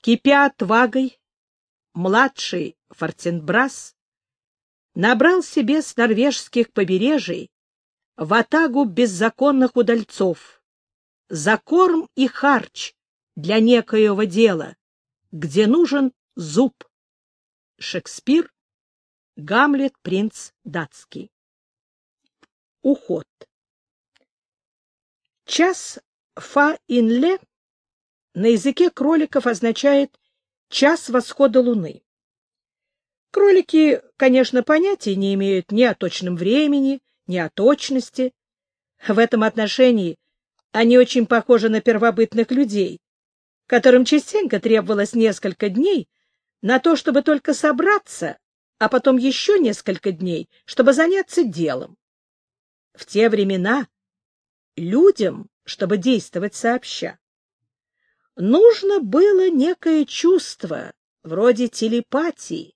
Кипя отвагой, младший Фортенбрас набрал себе с норвежских побережий ватагу беззаконных удальцов, закорм и харч для некоего дела, где нужен зуб. Шекспир, Гамлет, принц датский. Уход. Час фа-инле на языке кроликов означает час восхода луны. Кролики, конечно, понятия не имеют ни о точном времени, ни о точности. В этом отношении они очень похожи на первобытных людей, которым частенько требовалось несколько дней на то, чтобы только собраться, а потом еще несколько дней, чтобы заняться делом. В те времена людям, чтобы действовать сообща, нужно было некое чувство, вроде телепатии.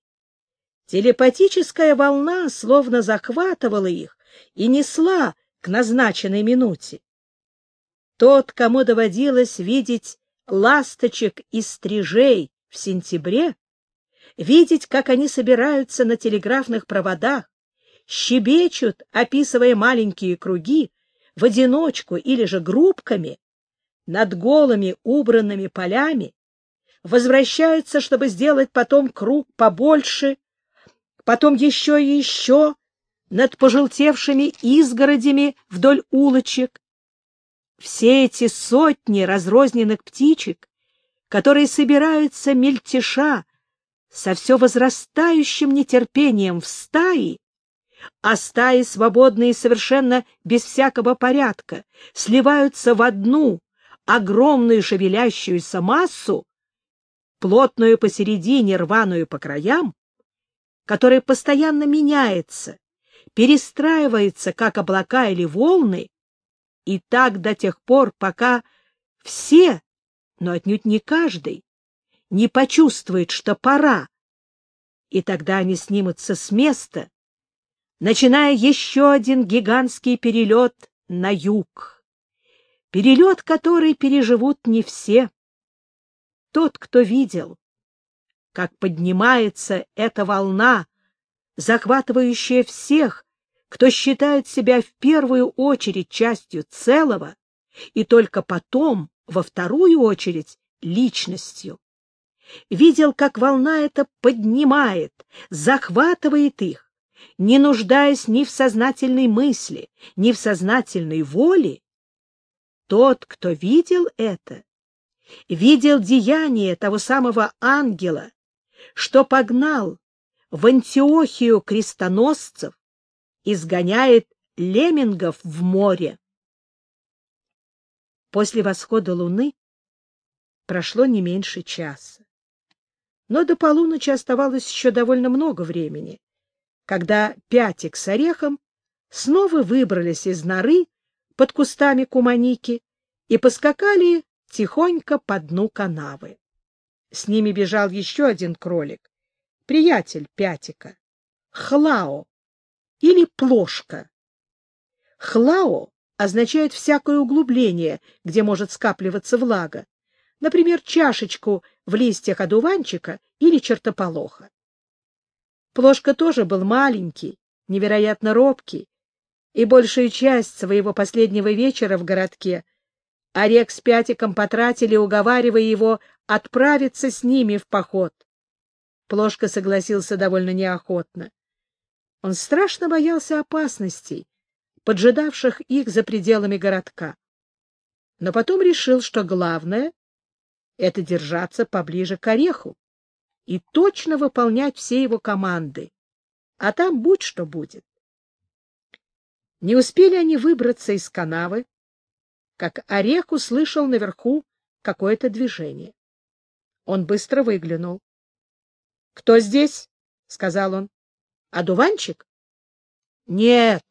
Телепатическая волна словно захватывала их и несла к назначенной минуте. Тот, кому доводилось видеть ласточек и стрижей в сентябре, видеть, как они собираются на телеграфных проводах, щебечут, описывая маленькие круги, в одиночку или же группками, над голыми убранными полями, возвращаются, чтобы сделать потом круг побольше, потом еще и еще над пожелтевшими изгородями вдоль улочек. Все эти сотни разрозненных птичек, которые собираются мельтеша со все возрастающим нетерпением в стаи, а стаи, свободные совершенно без всякого порядка, сливаются в одну огромную шевелящуюся массу, плотную посередине, рваную по краям, которая постоянно меняется, перестраивается, как облака или волны, и так до тех пор, пока все, но отнюдь не каждый, не почувствует, что пора, и тогда они снимутся с места, начиная еще один гигантский перелет на юг. Перелет, который переживут не все. Тот, кто видел, как поднимается эта волна, захватывающая всех, кто считает себя в первую очередь частью целого, и только потом, во вторую очередь, личностью. Видел, как волна эта поднимает, захватывает их, не нуждаясь ни в сознательной мысли, ни в сознательной воле. Тот, кто видел это, видел деяние того самого ангела, что погнал в Антиохию крестоносцев, изгоняет леммингов в море. После восхода луны прошло не меньше часа. Но до полуночи оставалось еще довольно много времени, когда Пятик с Орехом снова выбрались из норы под кустами куманики и поскакали тихонько по дну канавы. С ними бежал еще один кролик, приятель Пятика, Хлао или Плошка. Хлао означает всякое углубление, где может скапливаться влага, например, чашечку в листьях одуванчика или чертополоха. Плошка тоже был маленький, невероятно робкий, и большую часть своего последнего вечера в городке Орек с Пятиком потратили, уговаривая его отправиться с ними в поход. Плошка согласился довольно неохотно. Он страшно боялся опасностей, поджидавших их за пределами городка. Но потом решил, что главное — это держаться поближе к ореху и точно выполнять все его команды, а там будь что будет. Не успели они выбраться из канавы, как орех услышал наверху какое-то движение. Он быстро выглянул. — Кто здесь? — сказал он. — Адуванчик? — Нет,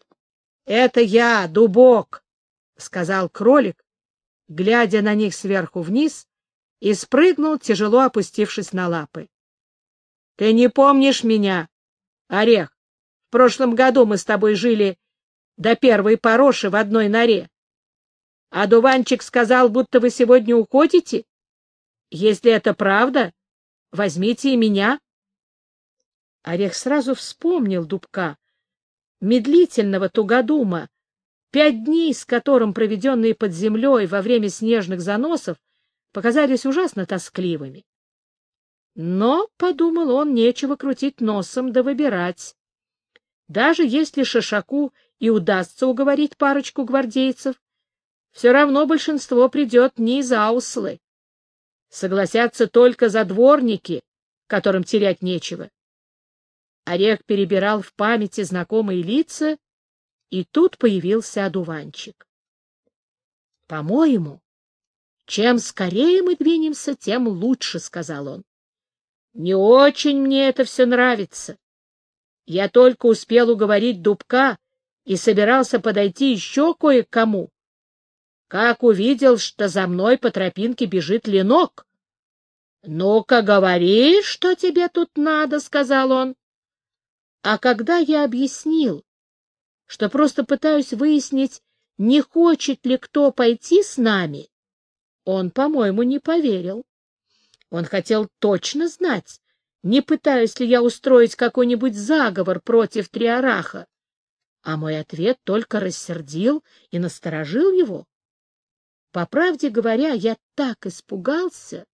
это я, Дубок, — сказал кролик, глядя на них сверху вниз, и спрыгнул, тяжело опустившись на лапы. — Ты не помнишь меня, Орех? В прошлом году мы с тобой жили до первой пороши в одной норе. А Дуванчик сказал, будто вы сегодня уходите. Если это правда, возьмите и меня. Орех сразу вспомнил Дубка, медлительного тугодума, пять дней с которым, проведенные под землей во время снежных заносов, показались ужасно тоскливыми. Но, — подумал он, — нечего крутить носом да выбирать. Даже если Шишаку и удастся уговорить парочку гвардейцев, все равно большинство придет не из Ауслы. Согласятся только задворники, которым терять нечего. Орех перебирал в памяти знакомые лица, и тут появился одуванчик. — По-моему, чем скорее мы двинемся, тем лучше, — сказал он. — Не очень мне это все нравится. Я только успел уговорить Дубка и собирался подойти еще кое-кому. Как увидел, что за мной по тропинке бежит ленок. — Ну-ка, говори, что тебе тут надо, — сказал он. А когда я объяснил, что просто пытаюсь выяснить, не хочет ли кто пойти с нами, он, по-моему, не поверил. Он хотел точно знать, не пытаюсь ли я устроить какой-нибудь заговор против Триараха. А мой ответ только рассердил и насторожил его. По правде говоря, я так испугался,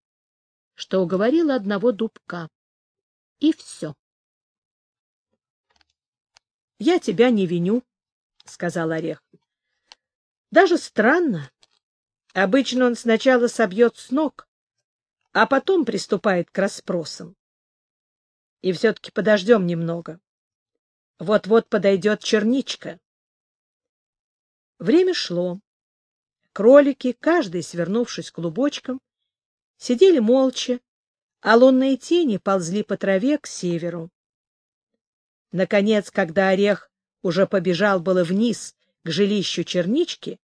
что уговорил одного дубка. И все. — Я тебя не виню, — сказал Орех. — Даже странно. Обычно он сначала собьет с ног, а потом приступает к расспросам. И все-таки подождем немного. Вот-вот подойдет черничка. Время шло. Кролики, каждый свернувшись клубочком, сидели молча, а лунные тени ползли по траве к северу. Наконец, когда орех уже побежал было вниз к жилищу чернички,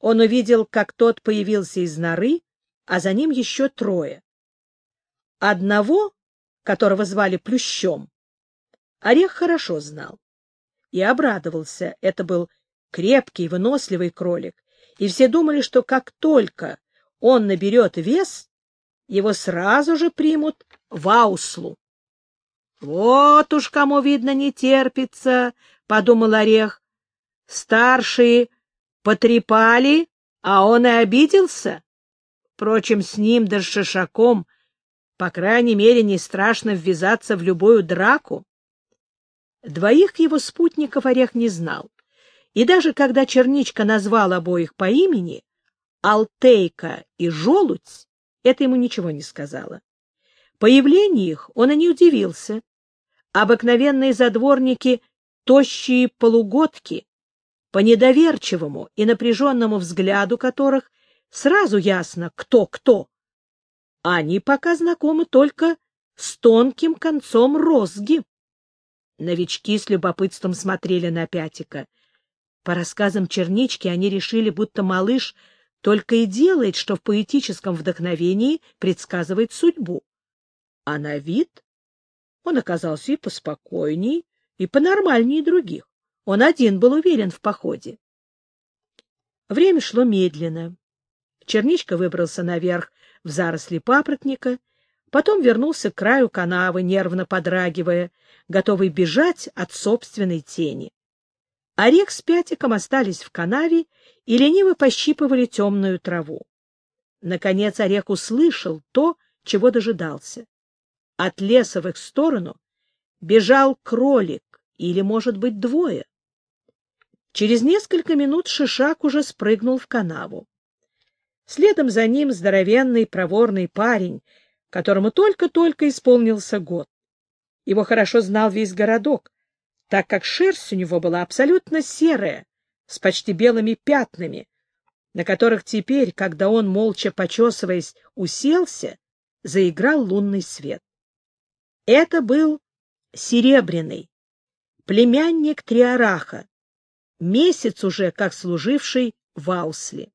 он увидел, как тот появился из норы, а за ним еще трое. Одного, которого звали Плющом, орех хорошо знал и обрадовался. Это был крепкий, выносливый кролик, и все думали, что как только он наберет вес, его сразу же примут в ауслу. Вот уж кому, видно, не терпится, — подумал Орех. Старшие потрепали, а он и обиделся. Впрочем, с ним да с Шишаком, по крайней мере, не страшно ввязаться в любую драку. Двоих его спутников Орех не знал. И даже когда Черничка назвал обоих по имени, Алтейка и Желудь, это ему ничего не сказала. Появлению их он и не удивился. Обыкновенные задворники — тощие полугодки, по недоверчивому и напряженному взгляду которых сразу ясно, кто кто. Они пока знакомы только с тонким концом розги. Новички с любопытством смотрели на Пятика. По рассказам Чернички они решили, будто малыш только и делает, что в поэтическом вдохновении предсказывает судьбу. А на вид он оказался и поспокойней, и понормальнее других. Он один был уверен в походе. Время шло медленно. Черничка выбрался наверх в заросли папоротника, потом вернулся к краю канавы, нервно подрагивая, готовый бежать от собственной тени. Орех с Пятиком остались в канаве и лениво пощипывали темную траву. Наконец Орех услышал то, чего дожидался. От леса в их сторону бежал кролик, или, может быть, двое. Через несколько минут Шишак уже спрыгнул в канаву. Следом за ним здоровенный проворный парень, которому только-только исполнился год. Его хорошо знал весь городок, так как шерсть у него была абсолютно серая, с почти белыми пятнами, на которых теперь, когда он, молча почесываясь, уселся, заиграл лунный свет. Это был Серебряный, племянник Триараха, месяц уже как служивший в Аусле.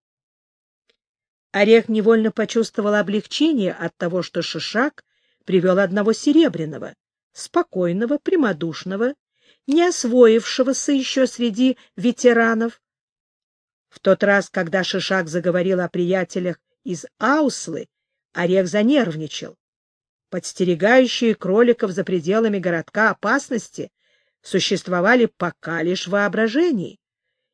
Орех невольно почувствовал облегчение от того, что Шишак привел одного Серебряного, спокойного, прямодушного, не освоившегося еще среди ветеранов. В тот раз, когда Шишак заговорил о приятелях из Ауслы, Орех занервничал. Подстерегающие кроликов за пределами городка опасности существовали пока лишь в воображении,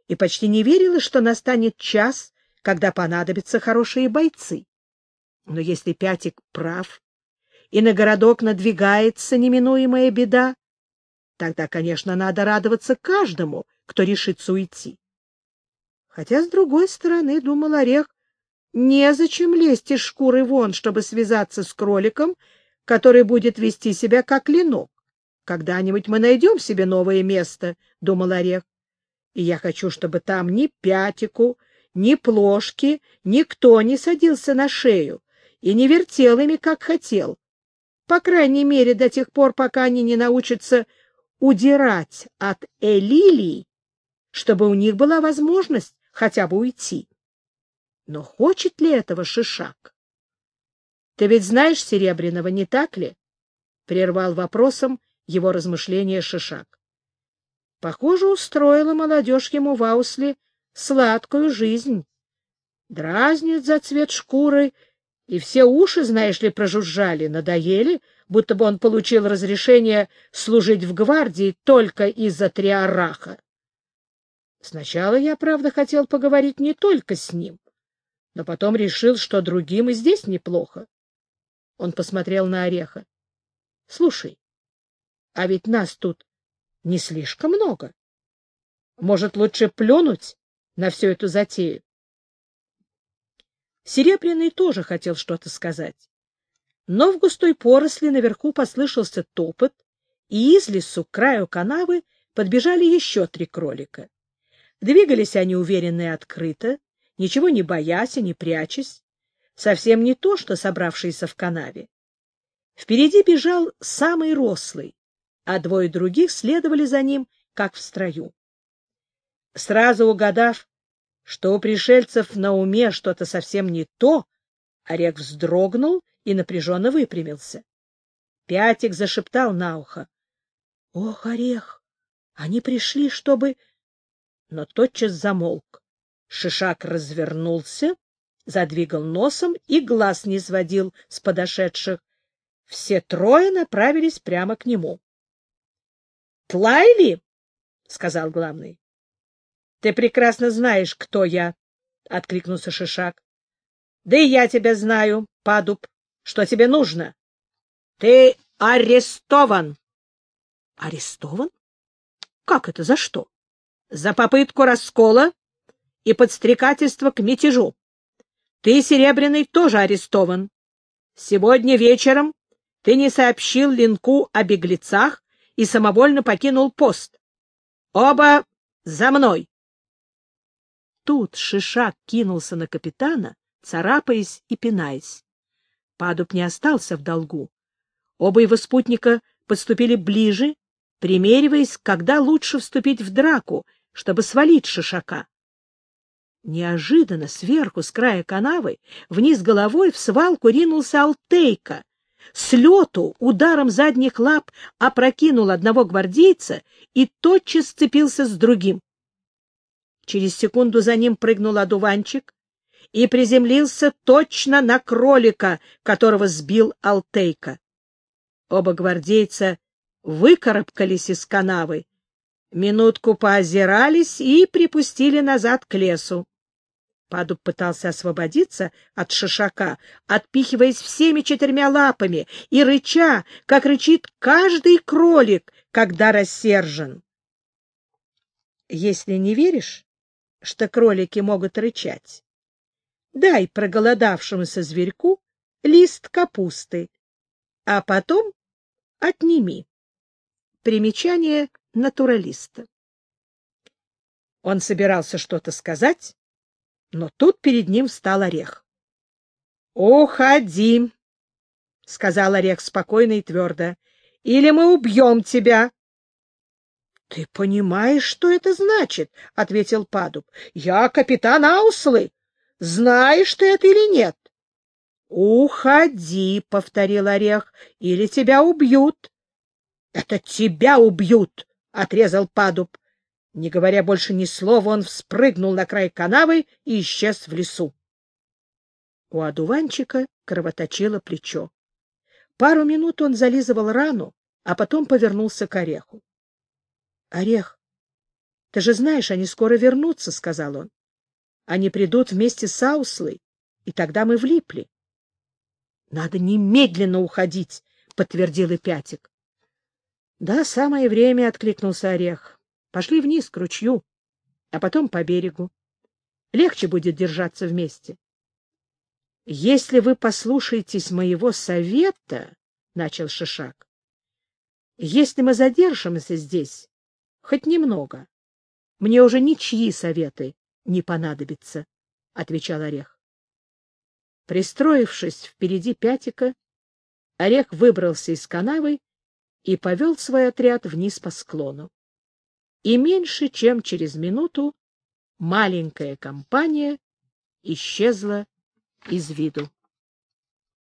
и почти не верилось, что настанет час, когда понадобятся хорошие бойцы. Но если Пятик прав, и на городок надвигается неминуемая беда, тогда, конечно, надо радоваться каждому, кто решится уйти. Хотя, с другой стороны, думал Орех, незачем лезть из шкуры вон, чтобы связаться с кроликом, который будет вести себя как ленок. Когда-нибудь мы найдем себе новое место, — думал Орех. И я хочу, чтобы там ни пятику, ни плошки, никто не садился на шею и не вертел ими, как хотел. По крайней мере, до тех пор, пока они не научатся удирать от Элилии, чтобы у них была возможность хотя бы уйти. Но хочет ли этого Шишак? — Ты ведь знаешь Серебряного, не так ли? — прервал вопросом его размышления Шишак. Похоже, устроила молодежь ему в Аусле сладкую жизнь. Дразнит за цвет шкуры, и все уши, знаешь ли, прожужжали, надоели, будто бы он получил разрешение служить в гвардии только из-за триараха. Сначала я, правда, хотел поговорить не только с ним, но потом решил, что другим и здесь неплохо. Он посмотрел на Ореха. — Слушай, а ведь нас тут не слишком много. Может, лучше плюнуть на всю эту затею? Серебряный тоже хотел что-то сказать. Но в густой поросли наверху послышался топот, и из лесу к краю канавы подбежали еще три кролика. Двигались они уверенно и открыто, ничего не боясь и не прячась, совсем не то, что собравшиеся в канаве. Впереди бежал самый рослый, а двое других следовали за ним, как в строю. Сразу угадав, что у пришельцев на уме что-то совсем не то, Орех вздрогнул и напряженно выпрямился. Пятик зашептал на ухо. — Ох, Орех, они пришли, чтобы... Но тотчас замолк. Шишак развернулся, задвигал носом и глаз не сводил с подошедших. Все трое направились прямо к нему. — Тлайли, — сказал главный. — Ты прекрасно знаешь, кто я, — откликнулся Шишак. — Да и я тебя знаю, Падуб. Что тебе нужно? — Ты арестован. — Арестован? Как это, за что? — За попытку раскола и подстрекательство к мятежу. Ты, Серебряный, тоже арестован. Сегодня вечером ты не сообщил Линку о беглецах, и самовольно покинул пост. Оба за мной! Тут Шишак кинулся на капитана, царапаясь и пинаясь. Падуб не остался в долгу. Оба его спутника подступили ближе, примериваясь, когда лучше вступить в драку, чтобы свалить Шишака. Неожиданно сверху, с края канавы, вниз головой в свалку ринулся Алтейка, с лету ударом задних лап опрокинул одного гвардейца и тотчас сцепился с другим. Через секунду за ним прыгнул одуванчик и приземлился точно на кролика, которого сбил Алтейка. Оба гвардейца выкарабкались из канавы, минутку поозирались и припустили назад к лесу. Падуб пытался освободиться от шишака, отпихиваясь всеми четырьмя лапами и рыча, как рычит каждый кролик, когда рассержен. Если не веришь, что кролики могут рычать, дай проголодавшемуся зверьку лист капусты, а потом отними. Примечание натуралиста. Он собирался что-то сказать, но тут перед ним встал орех. — Уходи, — сказал орех спокойно и твердо, — или мы убьем тебя. — Ты понимаешь, что это значит? — ответил Падуб. — Я капитан Ауслы. Знаешь ты это или нет? — Уходи, — повторил орех, — или тебя убьют. — Это тебя убьют, — отрезал Падуб. Не говоря больше ни слова, он вспрыгнул на край канавы и исчез в лесу. У одуванчика кровоточило плечо. Пару минут он зализывал рану, а потом повернулся к Ореху. — Орех, ты же знаешь, они скоро вернутся, — сказал он. — Они придут вместе с Ауслой, и тогда мы влипли. — Надо немедленно уходить, — подтвердил и Пятик. — Да, самое время, — откликнулся Орех. — Пошли вниз к ручью, а потом по берегу. Легче будет держаться вместе. — Если вы послушаетесь моего совета, — начал Шишак, — если мы задержимся здесь хоть немного, мне уже ничьи советы не понадобятся, — отвечал Орех. Пристроившись впереди Пятика, Орех выбрался из канавы и повел свой отряд вниз по склону. И меньше чем через минуту маленькая компания исчезла из виду.